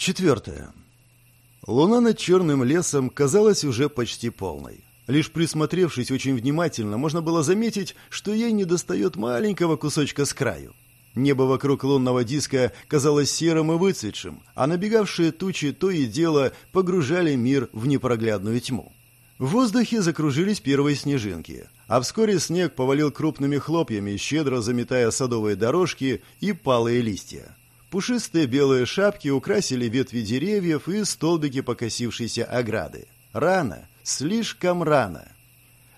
Четвертое. Луна над черным лесом казалась уже почти полной. Лишь присмотревшись очень внимательно, можно было заметить, что ей недостает маленького кусочка с краю. Небо вокруг лунного диска казалось серым и выцветшим, а набегавшие тучи то и дело погружали мир в непроглядную тьму. В воздухе закружились первые снежинки, а вскоре снег повалил крупными хлопьями, щедро заметая садовые дорожки и палые листья. Пушистые белые шапки украсили ветви деревьев и столбики покосившейся ограды. Рано, слишком рано.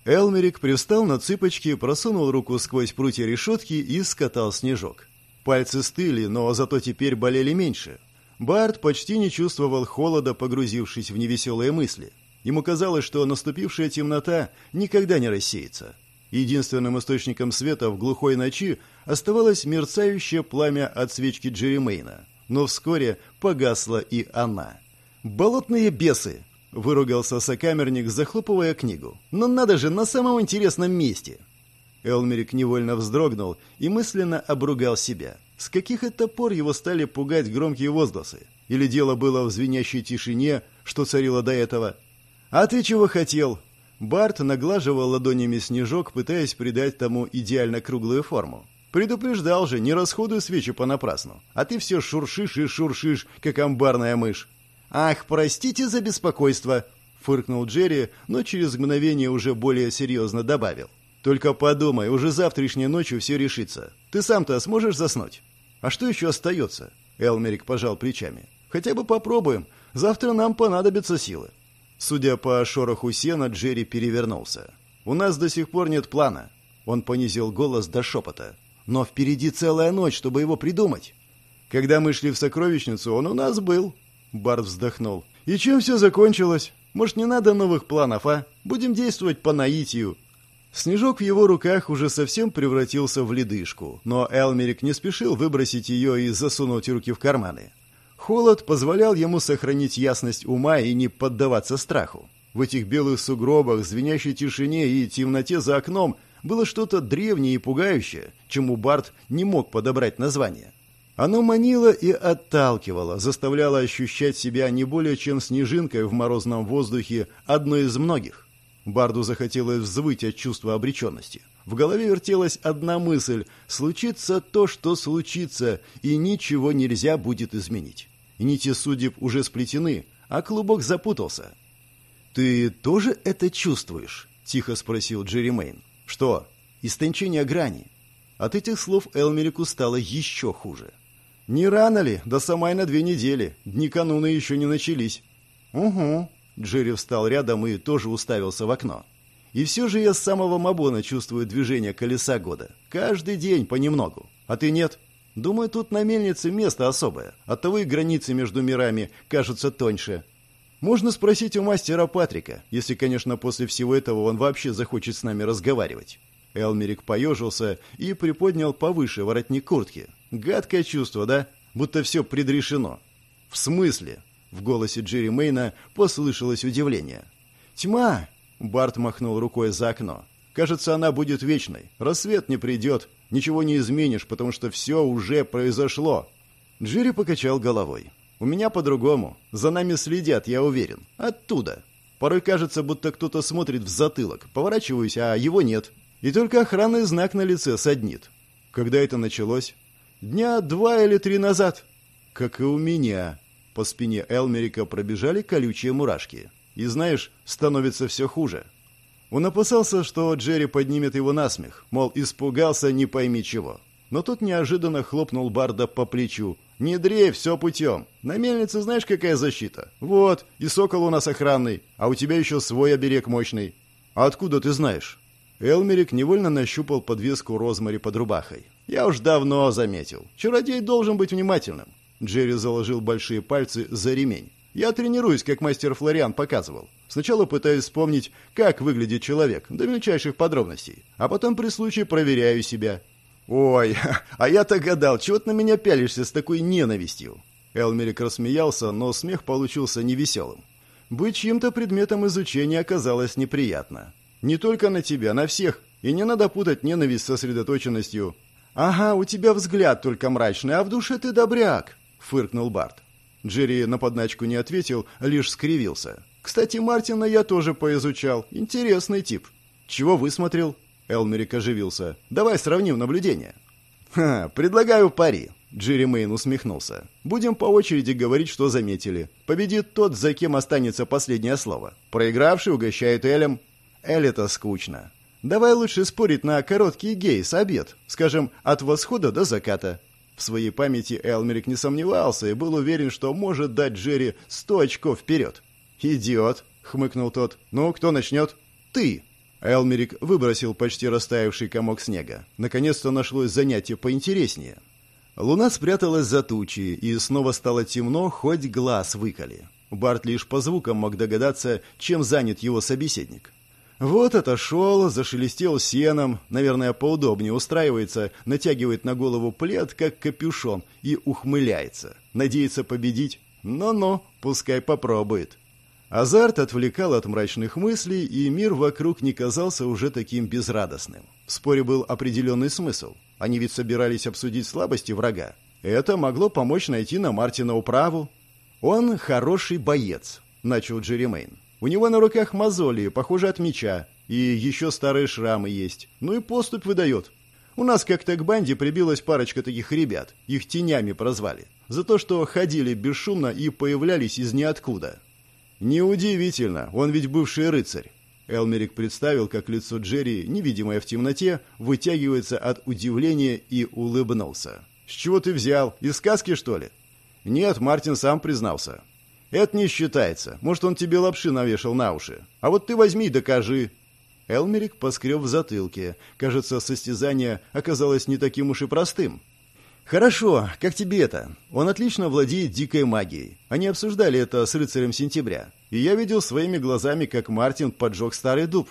Элмерик привстал на цыпочки, просунул руку сквозь прутья решетки и скатал снежок. Пальцы стыли, но зато теперь болели меньше. Барт почти не чувствовал холода, погрузившись в невеселые мысли. Ему казалось, что наступившая темнота никогда не рассеется. Единственным источником света в глухой ночи оставалось мерцающее пламя от свечки Джеремейна. Но вскоре погасла и она. «Болотные бесы!» — выругался сокамерник, захлопывая книгу. «Но надо же, на самом интересном месте!» Элмерик невольно вздрогнул и мысленно обругал себя. С каких это пор его стали пугать громкие возгласы? Или дело было в звенящей тишине, что царило до этого? «А ты чего хотел?» Барт наглаживал ладонями снежок, пытаясь придать тому идеально круглую форму. «Предупреждал же, не расходуй свечи понапрасну, а ты все шуршишь и шуршишь, как амбарная мышь». «Ах, простите за беспокойство!» — фыркнул Джерри, но через мгновение уже более серьезно добавил. «Только подумай, уже завтрашней ночью все решится. Ты сам-то сможешь заснуть?» «А что еще остается?» — Элмерик пожал плечами. «Хотя бы попробуем. Завтра нам понадобятся силы». Судя по шороху сена, Джерри перевернулся. «У нас до сих пор нет плана». Он понизил голос до шепота. «Но впереди целая ночь, чтобы его придумать». «Когда мы шли в сокровищницу, он у нас был». Барт вздохнул. «И чем все закончилось? Может, не надо новых планов, а? Будем действовать по наитию». Снежок в его руках уже совсем превратился в ледышку, но Элмерик не спешил выбросить ее и засунуть руки в карманы. Холод позволял ему сохранить ясность ума и не поддаваться страху. В этих белых сугробах, звенящей тишине и темноте за окном было что-то древнее и пугающее, чему Барт не мог подобрать название. Оно манило и отталкивало, заставляло ощущать себя не более чем снежинкой в морозном воздухе одной из многих. Барду захотелось взвыть от чувства обреченности. В голове вертелась одна мысль – случится то, что случится, и ничего нельзя будет изменить. Нити судеб уже сплетены, а клубок запутался. «Ты тоже это чувствуешь?» – тихо спросил Джерри Мэйн. «Что? Истончение грани?» От этих слов Элмерику стало еще хуже. «Не рано ли? До самой на две недели. Дни кануна еще не начались». «Угу». Джерри встал рядом и тоже уставился в окно. «И все же я с самого Мабона чувствую движение колеса года. Каждый день понемногу. А ты нет?» Думаю, тут на мельнице место особое. Оттого и границы между мирами кажутся тоньше. Можно спросить у мастера Патрика, если, конечно, после всего этого он вообще захочет с нами разговаривать. Элмерик поежился и приподнял повыше воротник куртки. Гадкое чувство, да? Будто все предрешено. В смысле? В голосе Джерри Мейна послышалось удивление. «Тьма!» — Барт махнул рукой за окно. «Кажется, она будет вечной. Рассвет не придет, Ничего не изменишь, потому что все уже произошло». Джири покачал головой. «У меня по-другому. За нами следят, я уверен. Оттуда. Порой кажется, будто кто-то смотрит в затылок. Поворачиваюсь, а его нет. И только охранный знак на лице саднит. Когда это началось? Дня два или три назад. Как и у меня. По спине Элмерика пробежали колючие мурашки. И знаешь, становится все хуже. Он опасался, что Джерри поднимет его на смех, мол, испугался не пойми чего. Но тут неожиданно хлопнул Барда по плечу. «Не дрей, все путем. На мельнице знаешь, какая защита? Вот, и сокол у нас охранный, а у тебя еще свой оберег мощный. А откуда ты знаешь?» Элмерик невольно нащупал подвеску розмари под рубахой. «Я уж давно заметил. Чародей должен быть внимательным». Джерри заложил большие пальцы за ремень. «Я тренируюсь, как мастер Флориан показывал. Сначала пытаюсь вспомнить, как выглядит человек, до мельчайших подробностей, а потом при случае проверяю себя. «Ой, а я-то гадал, чего ты на меня пялишься с такой ненавистью?» Элмерик рассмеялся, но смех получился невеселым. Быть чьим-то предметом изучения оказалось неприятно. Не только на тебя, на всех. И не надо путать ненависть со сосредоточенностью. «Ага, у тебя взгляд только мрачный, а в душе ты добряк», — фыркнул Барт. Джерри на подначку не ответил, лишь скривился. «Кстати, Мартина я тоже поизучал. Интересный тип». «Чего высмотрел?» Элмерик оживился. «Давай сравним наблюдения». «Ха, предлагаю пари». Джерри Мэйн усмехнулся. «Будем по очереди говорить, что заметили. Победит тот, за кем останется последнее слово. Проигравший угощает Элем». «Эль это скучно. Давай лучше спорить на короткий гейс, обед. Скажем, от восхода до заката. В своей памяти Элмерик не сомневался и был уверен, что может дать Джерри сто очков вперед. «Идиот!» — хмыкнул тот. «Ну, кто начнет?» «Ты!» Элмерик выбросил почти растаявший комок снега. Наконец-то нашлось занятие поинтереснее. Луна спряталась за тучи, и снова стало темно, хоть глаз выколи. Барт лишь по звукам мог догадаться, чем занят его собеседник. Вот отошел, зашелестел сеном, наверное, поудобнее устраивается, натягивает на голову плед, как капюшон, и ухмыляется. Надеется победить? Но-но, пускай попробует. Азарт отвлекал от мрачных мыслей, и мир вокруг не казался уже таким безрадостным. В споре был определенный смысл. Они ведь собирались обсудить слабости врага. Это могло помочь найти на Мартина управу. «Он хороший боец», — начал Джеремейн. У него на руках мозоли, похоже, от меча, и еще старые шрамы есть. Ну и поступь выдает. У нас как-то к банде прибилась парочка таких ребят, их тенями прозвали, за то, что ходили бесшумно и появлялись из ниоткуда. Неудивительно, он ведь бывший рыцарь. Элмерик представил, как лицо Джерри, невидимое в темноте, вытягивается от удивления и улыбнулся. «С чего ты взял? Из сказки, что ли?» «Нет, Мартин сам признался. «Это не считается. Может, он тебе лапши навешал на уши. А вот ты возьми и докажи». Элмерик поскреб в затылке. Кажется, состязание оказалось не таким уж и простым. «Хорошо, как тебе это? Он отлично владеет дикой магией. Они обсуждали это с рыцарем сентября. И я видел своими глазами, как Мартин поджег старый дуб».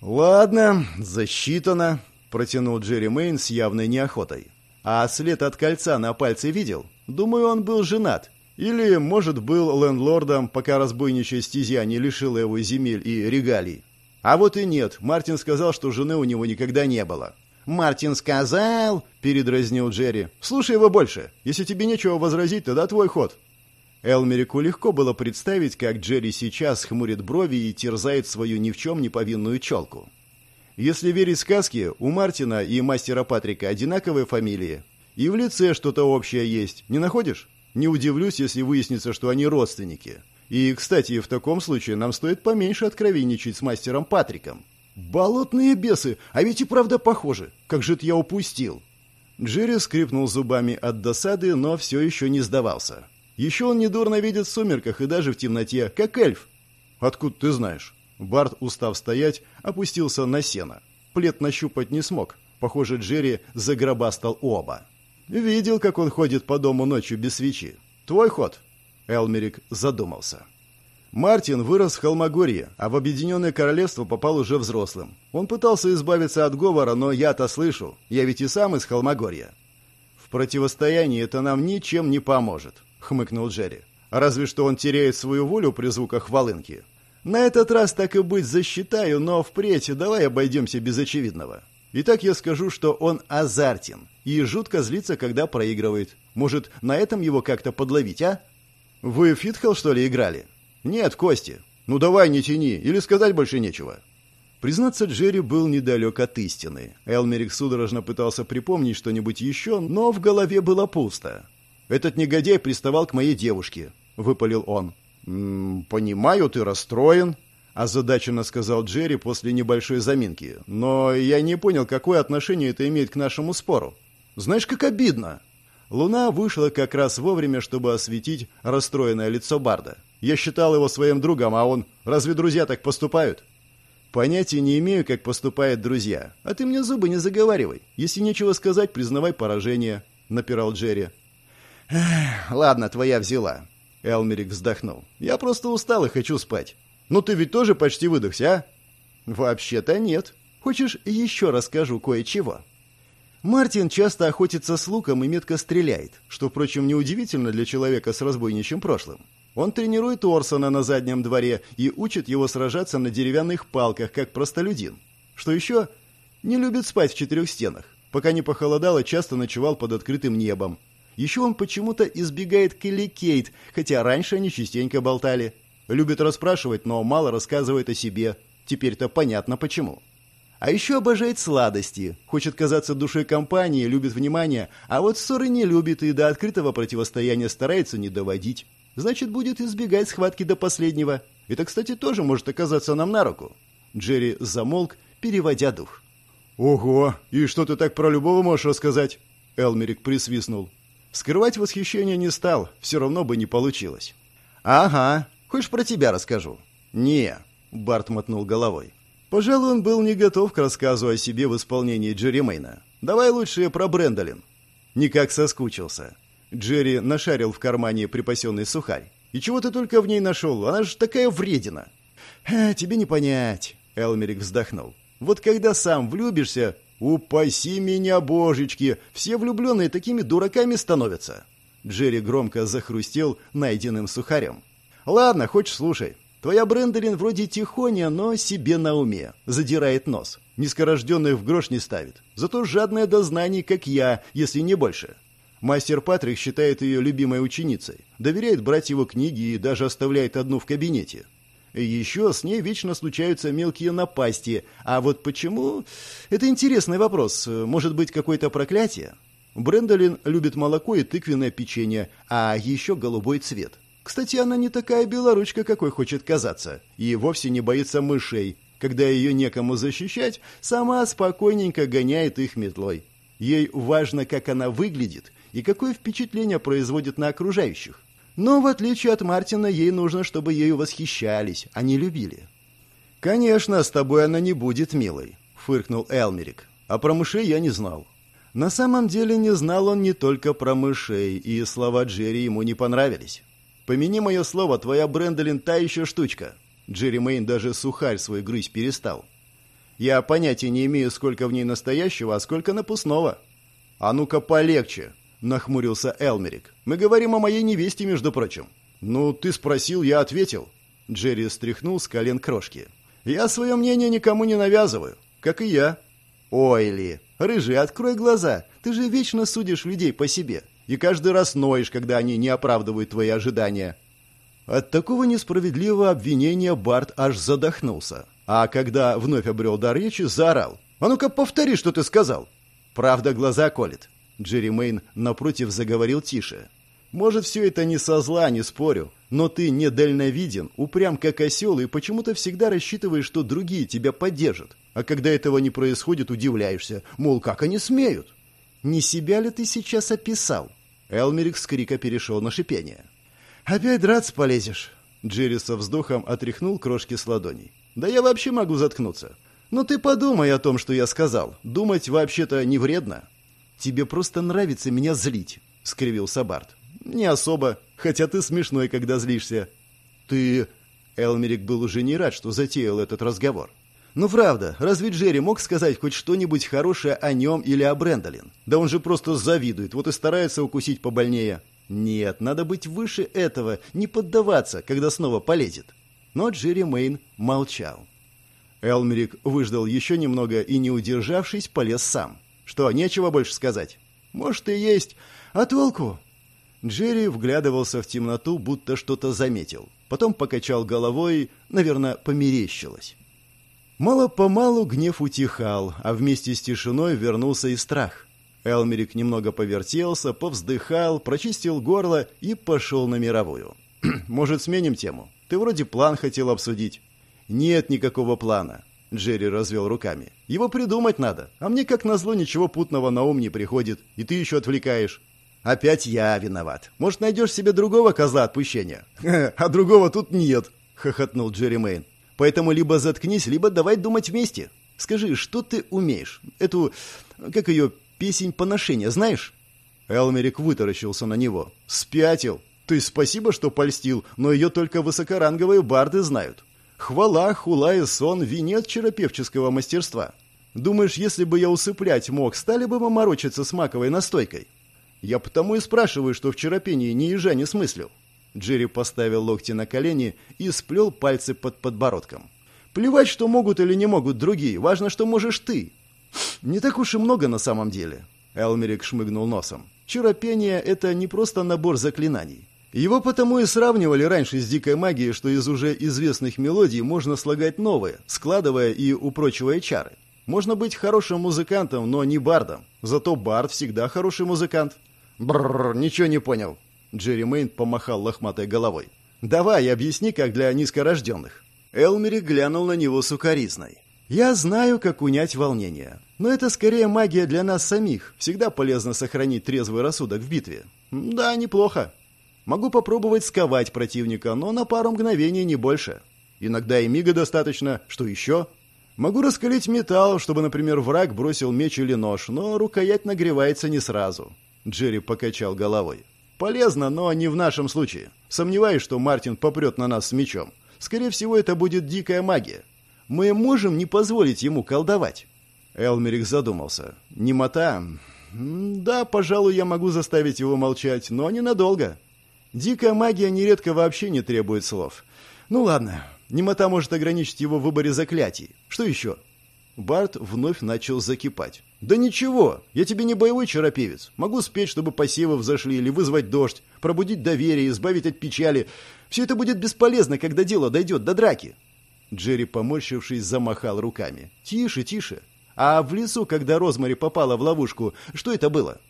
«Ладно, засчитано», — протянул Джерри Мэйн с явной неохотой. «А след от кольца на пальце видел? Думаю, он был женат. Или, может, был лендлордом, пока разбойничья стезя не лишила его земель и регалий. А вот и нет, Мартин сказал, что жены у него никогда не было. «Мартин сказал...» — передразнил Джерри. «Слушай его больше. Если тебе нечего возразить, тогда твой ход». Элмерику легко было представить, как Джерри сейчас хмурит брови и терзает свою ни в чем не повинную челку. Если верить сказке, у Мартина и мастера Патрика одинаковые фамилии. И в лице что-то общее есть, не находишь? Не удивлюсь, если выяснится, что они родственники. И, кстати, в таком случае нам стоит поменьше откровенничать с мастером Патриком. Болотные бесы, а ведь и правда похожи. Как же это я упустил? Джерри скрипнул зубами от досады, но все еще не сдавался. Еще он недурно видит в сумерках и даже в темноте, как эльф. Откуда ты знаешь? Барт, устав стоять, опустился на сено. Плед нащупать не смог. Похоже, Джерри загробастал оба. Видел, как он ходит по дому ночью без свечи. Твой ход. Элмерик задумался. Мартин вырос в Холмогорье, а в Объединенное Королевство попал уже взрослым. Он пытался избавиться от говора, но я-то слышу. Я ведь и сам из Холмогорья. В противостоянии это нам ничем не поможет, хмыкнул Джерри. Разве что он теряет свою волю при звуках волынки. На этот раз так и быть засчитаю, но впредь давай обойдемся без очевидного. Итак, я скажу, что он азартен и жутко злится, когда проигрывает. Может, на этом его как-то подловить, а? Вы в Фитхелл, что ли, играли? Нет, Кости. Ну давай, не тяни, или сказать больше нечего. Признаться, Джерри был недалек от истины. Элмерик судорожно пытался припомнить что-нибудь еще, но в голове было пусто. «Этот негодяй приставал к моей девушке», — выпалил он. «М -м, «Понимаю, ты расстроен», озадаченно сказал Джерри после небольшой заминки. Но я не понял, какое отношение это имеет к нашему спору. Знаешь, как обидно. Луна вышла как раз вовремя, чтобы осветить расстроенное лицо Барда. Я считал его своим другом, а он... Разве друзья так поступают? Понятия не имею, как поступают друзья. А ты мне зубы не заговаривай. Если нечего сказать, признавай поражение, напирал Джерри. ладно, твоя взяла. Элмерик вздохнул. Я просто устал и хочу спать. Ну ты ведь тоже почти выдохся, а? Вообще-то нет. Хочешь, еще расскажу кое-чего? Мартин часто охотится с луком и метко стреляет, что, впрочем, неудивительно для человека с разбойничьим прошлым. Он тренирует Орсона на заднем дворе и учит его сражаться на деревянных палках, как простолюдин. Что еще? Не любит спать в четырех стенах. Пока не похолодало, часто ночевал под открытым небом. Еще он почему-то избегает Келли Кейт, хотя раньше они частенько болтали. Любит расспрашивать, но мало рассказывает о себе. Теперь-то понятно почему. А еще обожает сладости, хочет казаться душой компании, любит внимание, а вот ссоры не любит и до открытого противостояния старается не доводить. Значит, будет избегать схватки до последнего. Это, кстати, тоже может оказаться нам на руку. Джерри замолк, переводя дух. «Ого! И что ты так про любого можешь рассказать?» Элмерик присвистнул. Скрывать восхищение не стал, все равно бы не получилось. «Ага, хочешь про тебя расскажу?» «Не», — Барт мотнул головой. Пожалуй, он был не готов к рассказу о себе в исполнении Джерри. «Давай лучше про Брэндолин». Никак соскучился. Джерри нашарил в кармане припасенный сухарь. «И чего ты только в ней нашел? Она же такая вредина!» «Э, «Тебе не понять», — Элмерик вздохнул. «Вот когда сам влюбишься, упаси меня, божечки, все влюбленные такими дураками становятся». Джерри громко захрустел найденным сухарем. «Ладно, хочешь, слушай. Твоя Брендолин вроде тихоня, но себе на уме. Задирает нос. Низкорожденных в грош не ставит. Зато жадная до знаний, как я, если не больше. Мастер Патрик считает ее любимой ученицей. Доверяет брать его книги и даже оставляет одну в кабинете. Еще с ней вечно случаются мелкие напасти. А вот почему? Это интересный вопрос. Может быть, какое-то проклятие? Брендолин любит молоко и тыквенное печенье, а еще голубой цвет. Кстати, она не такая белоручка, какой хочет казаться, и вовсе не боится мышей. Когда ее некому защищать, сама спокойненько гоняет их метлой. Ей важно, как она выглядит и какое впечатление производит на окружающих. Но, в отличие от Мартина, ей нужно, чтобы ею восхищались, а не любили. «Конечно, с тобой она не будет милой», — фыркнул Элмерик. «А про мышей я не знал». На самом деле не знал он не только про мышей, и слова Джерри ему не понравились. Помяни мое слово, твоя Брэндолин та еще штучка. Джерри Мэйн даже сухарь свой грызть перестал. Я понятия не имею, сколько в ней настоящего, а сколько напускного. А ну-ка полегче, нахмурился Элмерик. Мы говорим о моей невесте, между прочим. Ну, ты спросил, я ответил. Джерри стряхнул с колен крошки. Я свое мнение никому не навязываю, как и я. Ойли, рыжий, открой глаза. Ты же вечно судишь людей по себе и каждый раз ноешь, когда они не оправдывают твои ожидания». От такого несправедливого обвинения Барт аж задохнулся. А когда вновь обрел дар речи, заорал. «А ну-ка повтори, что ты сказал!» «Правда глаза колет». Джерри Мейн напротив заговорил тише. «Может, все это не со зла, не спорю, но ты недальновиден, упрям как осел и почему-то всегда рассчитываешь, что другие тебя поддержат. А когда этого не происходит, удивляешься, мол, как они смеют?» Не себя ли ты сейчас описал?» Элмерик с крика перешел на шипение. «Опять драться полезешь?» Джерри со вздохом отряхнул крошки с ладоней. «Да я вообще могу заткнуться. Но ты подумай о том, что я сказал. Думать вообще-то не вредно». «Тебе просто нравится меня злить», — скривился Барт. «Не особо, хотя ты смешной, когда злишься». «Ты...» Элмерик был уже не рад, что затеял этот разговор. Ну правда, разве Джерри мог сказать хоть что-нибудь хорошее о нем или о Брэндолин? Да он же просто завидует, вот и старается укусить побольнее. Нет, надо быть выше этого, не поддаваться, когда снова полезет. Но Джерри Мейн молчал. Элмерик выждал еще немного и, не удержавшись, полез сам. Что, нечего больше сказать? Может и есть. А толку? Джерри вглядывался в темноту, будто что-то заметил. Потом покачал головой, наверное, померещилось. Мало-помалу гнев утихал, а вместе с тишиной вернулся и страх. Элмерик немного повертелся, повздыхал, прочистил горло и пошел на мировую. «Может, сменим тему? Ты вроде план хотел обсудить». «Нет никакого плана», — Джерри развел руками. «Его придумать надо, а мне, как назло, ничего путного на ум не приходит, и ты еще отвлекаешь». «Опять я виноват. Может, найдешь себе другого козла отпущения?» «А другого тут нет», — хохотнул Джерри Мэйн. Поэтому либо заткнись, либо давай думать вместе. Скажи, что ты умеешь? Эту, как ее, песень поношения, знаешь?» Элмерик вытаращился на него. «Спятил. Ты спасибо, что польстил, но ее только высокоранговые барды знают. Хвала, хула и сон – венец черопевческого мастерства. Думаешь, если бы я усыплять мог, стали бы мы морочиться с маковой настойкой? Я потому и спрашиваю, что в черопении ни ежа не смыслил. Джерри поставил локти на колени и сплел пальцы под подбородком. «Плевать, что могут или не могут другие, важно, что можешь ты». «Не так уж и много на самом деле», — Элмерик шмыгнул носом. Чаропение – это не просто набор заклинаний. Его потому и сравнивали раньше с дикой магией, что из уже известных мелодий можно слагать новые, складывая и упрочивая чары. Можно быть хорошим музыкантом, но не бардом. Зато бард всегда хороший музыкант. Бррр, ничего не понял. Джерри Мейн помахал лохматой головой. Давай, объясни, как для низкорожденных. Элмери глянул на него сукоризной. Я знаю, как унять волнение. Но это скорее магия для нас самих. Всегда полезно сохранить трезвый рассудок в битве. Да, неплохо. Могу попробовать сковать противника, но на пару мгновений не больше. Иногда и мига достаточно. Что еще? Могу раскалить металл, чтобы, например, враг бросил меч или нож, но рукоять нагревается не сразу. Джерри покачал головой. Полезно, но не в нашем случае. Сомневаюсь, что Мартин попрет на нас с мечом. Скорее всего, это будет дикая магия. Мы можем не позволить ему колдовать. Элмерик задумался. Немота? Да, пожалуй, я могу заставить его молчать, но ненадолго. Дикая магия нередко вообще не требует слов. Ну ладно, немота может ограничить его в выборе заклятий. Что еще? Барт вновь начал закипать. «Да ничего, я тебе не боевой чаропевец. Могу спеть, чтобы посевы взошли, или вызвать дождь, пробудить доверие, избавить от печали. Все это будет бесполезно, когда дело дойдет до драки». Джерри, поморщившись, замахал руками. «Тише, тише. А в лесу, когда Розмари попала в ловушку, что это было?»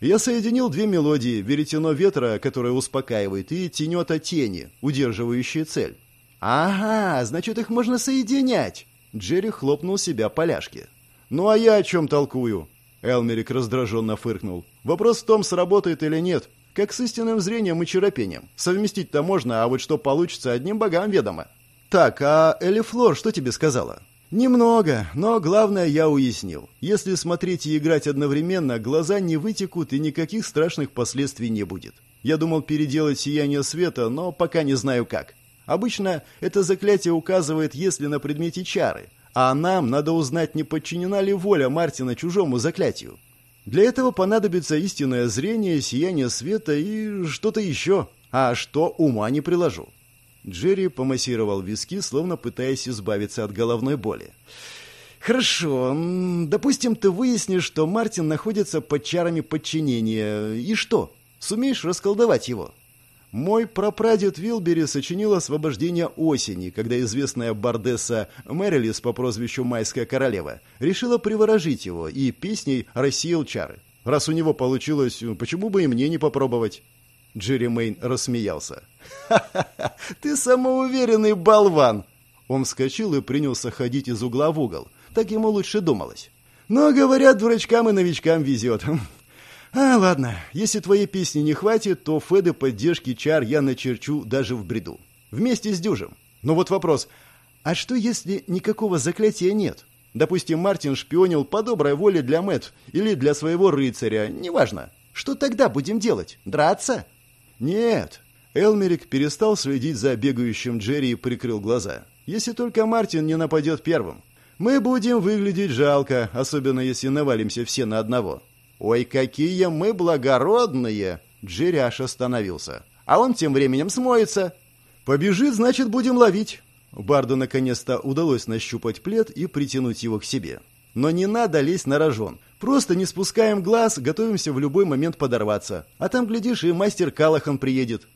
Я соединил две мелодии «Веретено ветра», которое успокаивает, и «Тенета тени», удерживающие цель. «Ага, значит, их можно соединять!» Джерри хлопнул себя по ляжке. «Ну а я о чем толкую?» Элмерик раздраженно фыркнул. «Вопрос в том, сработает или нет. Как с истинным зрением и чаропением. Совместить-то можно, а вот что получится, одним богам ведомо». «Так, а Элифлор что тебе сказала?» Немного, но главное я уяснил. Если смотреть и играть одновременно, глаза не вытекут и никаких страшных последствий не будет. Я думал переделать сияние света, но пока не знаю как. Обычно это заклятие указывает, если на предмете чары, а нам надо узнать, не подчинена ли воля Мартина чужому заклятию. Для этого понадобится истинное зрение, сияние света и что-то еще. А что ума не приложу. Джерри помассировал виски, словно пытаясь избавиться от головной боли. «Хорошо. Допустим, ты выяснишь, что Мартин находится под чарами подчинения. И что? Сумеешь расколдовать его?» Мой прапрадед Вилбери сочинил освобождение осени, когда известная бардесса Мэрилис по прозвищу Майская королева решила приворожить его и песней рассеял чары. Раз у него получилось, почему бы и мне не попробовать? Джерри Мэйн рассмеялся. «Ха-ха-ха! Ты самоуверенный болван!» Он вскочил и принялся ходить из угла в угол. Так ему лучше думалось. «Но, говорят, дурачкам и новичкам везет. А, ладно, если твоей песни не хватит, то Феды поддержки чар я начерчу даже в бреду. Вместе с дюжем. Но вот вопрос, а что если никакого заклятия нет? Допустим, Мартин шпионил по доброй воле для Мэт или для своего рыцаря, неважно. Что тогда будем делать? Драться? «Нет». Элмерик перестал следить за бегающим Джерри и прикрыл глаза. «Если только Мартин не нападет первым. Мы будем выглядеть жалко, особенно если навалимся все на одного». «Ой, какие мы благородные!» Аж остановился. «А он тем временем смоется». «Побежит, значит, будем ловить». Барду наконец-то удалось нащупать плед и притянуть его к себе. «Но не надо лезть на рожон. Просто не спускаем глаз, готовимся в любой момент подорваться. А там, глядишь, и мастер Калахан приедет.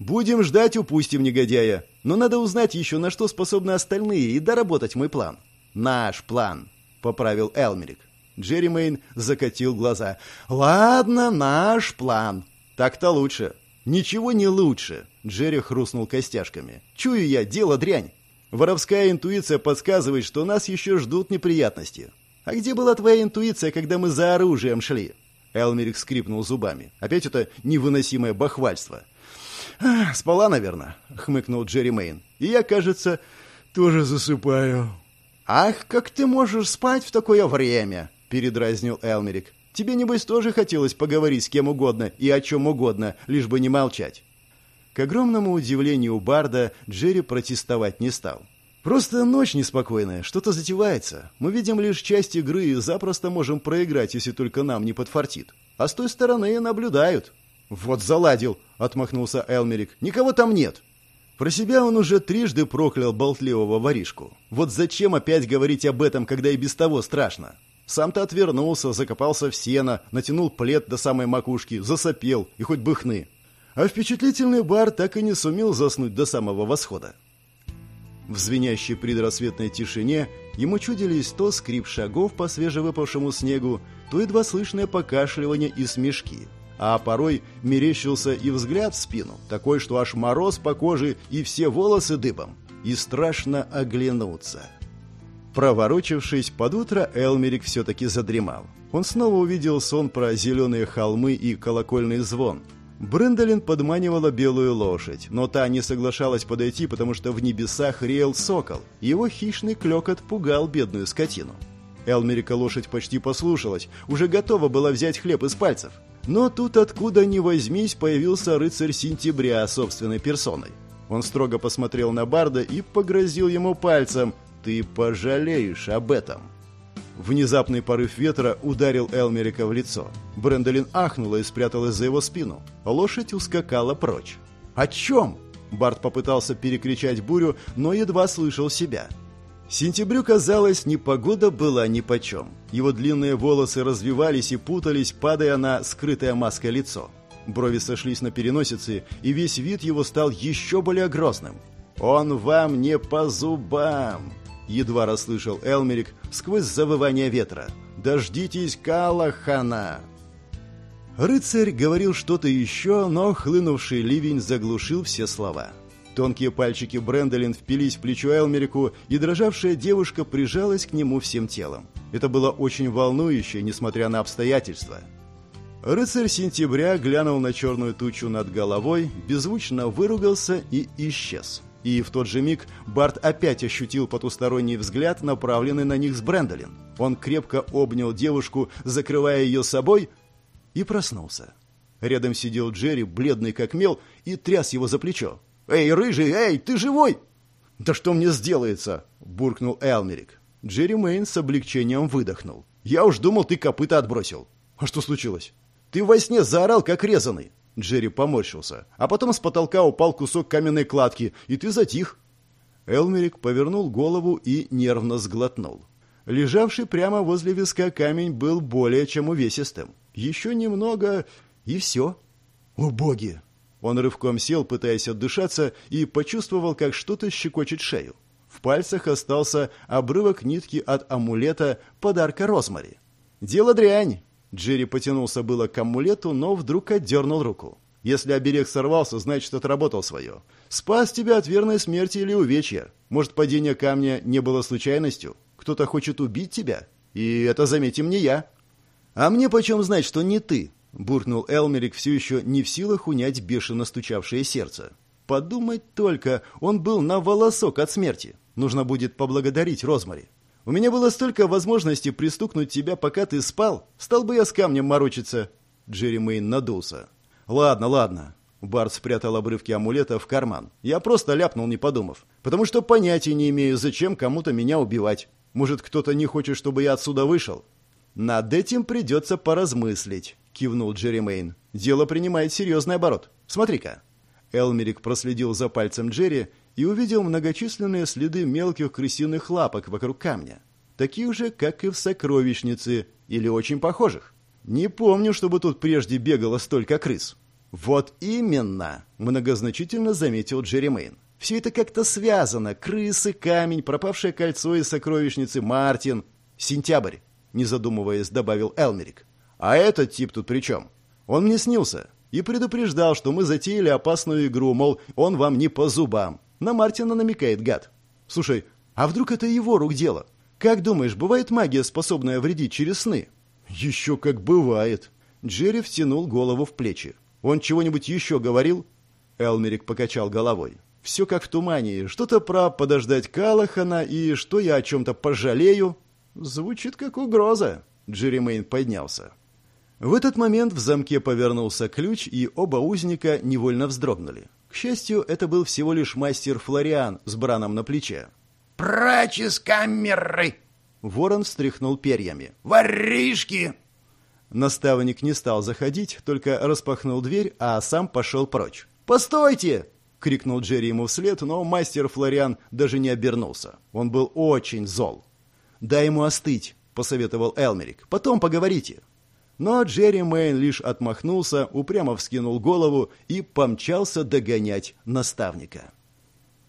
Будем ждать, упустим негодяя. Но надо узнать еще, на что способны остальные, и доработать мой план. Наш план, поправил Элмерик. Джерри Мейн закатил глаза. Ладно, наш план. Так-то лучше. Ничего не лучше. Джерри хрустнул костяшками. Чую я, дело дрянь. Воровская интуиция подсказывает, что нас еще ждут неприятности. «А где была твоя интуиция, когда мы за оружием шли?» Элмерик скрипнул зубами. Опять это невыносимое бахвальство. «Спала, наверное», — хмыкнул Джерри Мейн. «И я, кажется, тоже засыпаю». «Ах, как ты можешь спать в такое время?» — передразнил Элмерик. «Тебе, небось, тоже хотелось поговорить с кем угодно и о чем угодно, лишь бы не молчать». К огромному удивлению Барда Джерри протестовать не стал. Просто ночь неспокойная, что-то затевается. Мы видим лишь часть игры и запросто можем проиграть, если только нам не подфартит. А с той стороны наблюдают. Вот заладил, отмахнулся Элмерик. Никого там нет. Про себя он уже трижды проклял болтливого воришку. Вот зачем опять говорить об этом, когда и без того страшно? Сам-то отвернулся, закопался в сено, натянул плед до самой макушки, засопел и хоть бы хны. А впечатлительный бар так и не сумел заснуть до самого восхода. В звенящей предрассветной тишине ему чудились то скрип шагов по свежевыпавшему снегу, то едва слышное покашливание и смешки. А порой мерещился и взгляд в спину, такой, что аж мороз по коже и все волосы дыбом. И страшно оглянуться. Проворочившись, под утро Элмерик все-таки задремал. Он снова увидел сон про зеленые холмы и колокольный звон – Брендолин подманивала белую лошадь, но та не соглашалась подойти, потому что в небесах реял сокол. Его хищный клёкот пугал бедную скотину. Элмерика лошадь почти послушалась, уже готова была взять хлеб из пальцев. Но тут откуда ни возьмись появился рыцарь сентября собственной персоной. Он строго посмотрел на Барда и погрозил ему пальцем «Ты пожалеешь об этом». Внезапный порыв ветра ударил Элмерика в лицо. Брендолин ахнула и спряталась за его спину. Лошадь ускакала прочь. «О чем?» Барт попытался перекричать бурю, но едва слышал себя. Сентябрю, казалось, ни погода была ни почем. Его длинные волосы развивались и путались, падая на скрытое маской лицо. Брови сошлись на переносице, и весь вид его стал еще более грозным. «Он вам не по зубам!» Едва расслышал Элмерик сквозь завывание ветра. «Дождитесь Калахана!» Рыцарь говорил что-то еще, но хлынувший ливень заглушил все слова. Тонкие пальчики Брэндолин впились в плечо Элмерику, и дрожавшая девушка прижалась к нему всем телом. Это было очень волнующе, несмотря на обстоятельства. Рыцарь сентября глянул на черную тучу над головой, беззвучно выругался и исчез. И в тот же миг Барт опять ощутил потусторонний взгляд, направленный на них с Брэндолин. Он крепко обнял девушку, закрывая ее собой, и проснулся. Рядом сидел Джерри, бледный как мел, и тряс его за плечо. «Эй, рыжий, эй, ты живой?» «Да что мне сделается?» – буркнул Элмерик. Джерри Мэйн с облегчением выдохнул. «Я уж думал, ты копыта отбросил». «А что случилось?» «Ты во сне заорал, как резанный. Джерри поморщился. А потом с потолка упал кусок каменной кладки, и ты затих. Элмерик повернул голову и нервно сглотнул. Лежавший прямо возле виска камень был более чем увесистым. Еще немного, и все. О боги! Он рывком сел, пытаясь отдышаться, и почувствовал, как что-то щекочет шею. В пальцах остался обрывок нитки от амулета подарка Розмари. «Дело дрянь!» Джерри потянулся было к амулету, но вдруг отдернул руку. Если оберег сорвался, значит, отработал свое. Спас тебя от верной смерти или увечья. Может, падение камня не было случайностью? Кто-то хочет убить тебя? И это, заметим, не я. А мне почем знать, что не ты? Буркнул Элмерик, все еще не в силах унять бешено стучавшее сердце. Подумать только, он был на волосок от смерти. Нужно будет поблагодарить Розмари. У меня было столько возможностей пристукнуть тебя, пока ты спал. Стал бы я с камнем морочиться. Джерри Мэйн надулся. Ладно, ладно. Барт спрятал обрывки амулета в карман. Я просто ляпнул, не подумав. Потому что понятия не имею, зачем кому-то меня убивать. Может, кто-то не хочет, чтобы я отсюда вышел? Над этим придется поразмыслить, кивнул Джерри Мэйн. Дело принимает серьезный оборот. Смотри-ка. Элмерик проследил за пальцем Джерри и увидел многочисленные следы мелких крысиных лапок вокруг камня. Такие же, как и в сокровищнице, или очень похожих. Не помню, чтобы тут прежде бегало столько крыс. Вот именно, многозначительно заметил Джеремейн. Все это как-то связано. Крысы, камень, пропавшее кольцо из сокровищницы, Мартин. Сентябрь, не задумываясь, добавил Элмерик. А этот тип тут при чем? Он мне снился и предупреждал, что мы затеяли опасную игру, мол, он вам не по зубам. На Мартина намекает гад. Слушай, а вдруг это его рук дело? Как думаешь, бывает магия, способная вредить через сны? Еще как бывает. Джерри втянул голову в плечи. Он чего-нибудь еще говорил? Элмерик покачал головой. Все как в тумане. Что-то про подождать Калахана и что я о чем-то пожалею. Звучит как угроза. Джерри Мэйн поднялся. В этот момент в замке повернулся ключ, и оба узника невольно вздрогнули. К счастью, это был всего лишь мастер Флориан с браном на плече. «Прочь из камеры!» Ворон встряхнул перьями. «Воришки!» Наставник не стал заходить, только распахнул дверь, а сам пошел прочь. «Постойте!» — крикнул Джерри ему вслед, но мастер Флориан даже не обернулся. Он был очень зол. «Дай ему остыть», — посоветовал Элмерик. «Потом поговорите». Но Джерри Мэйн лишь отмахнулся, упрямо вскинул голову и помчался догонять наставника.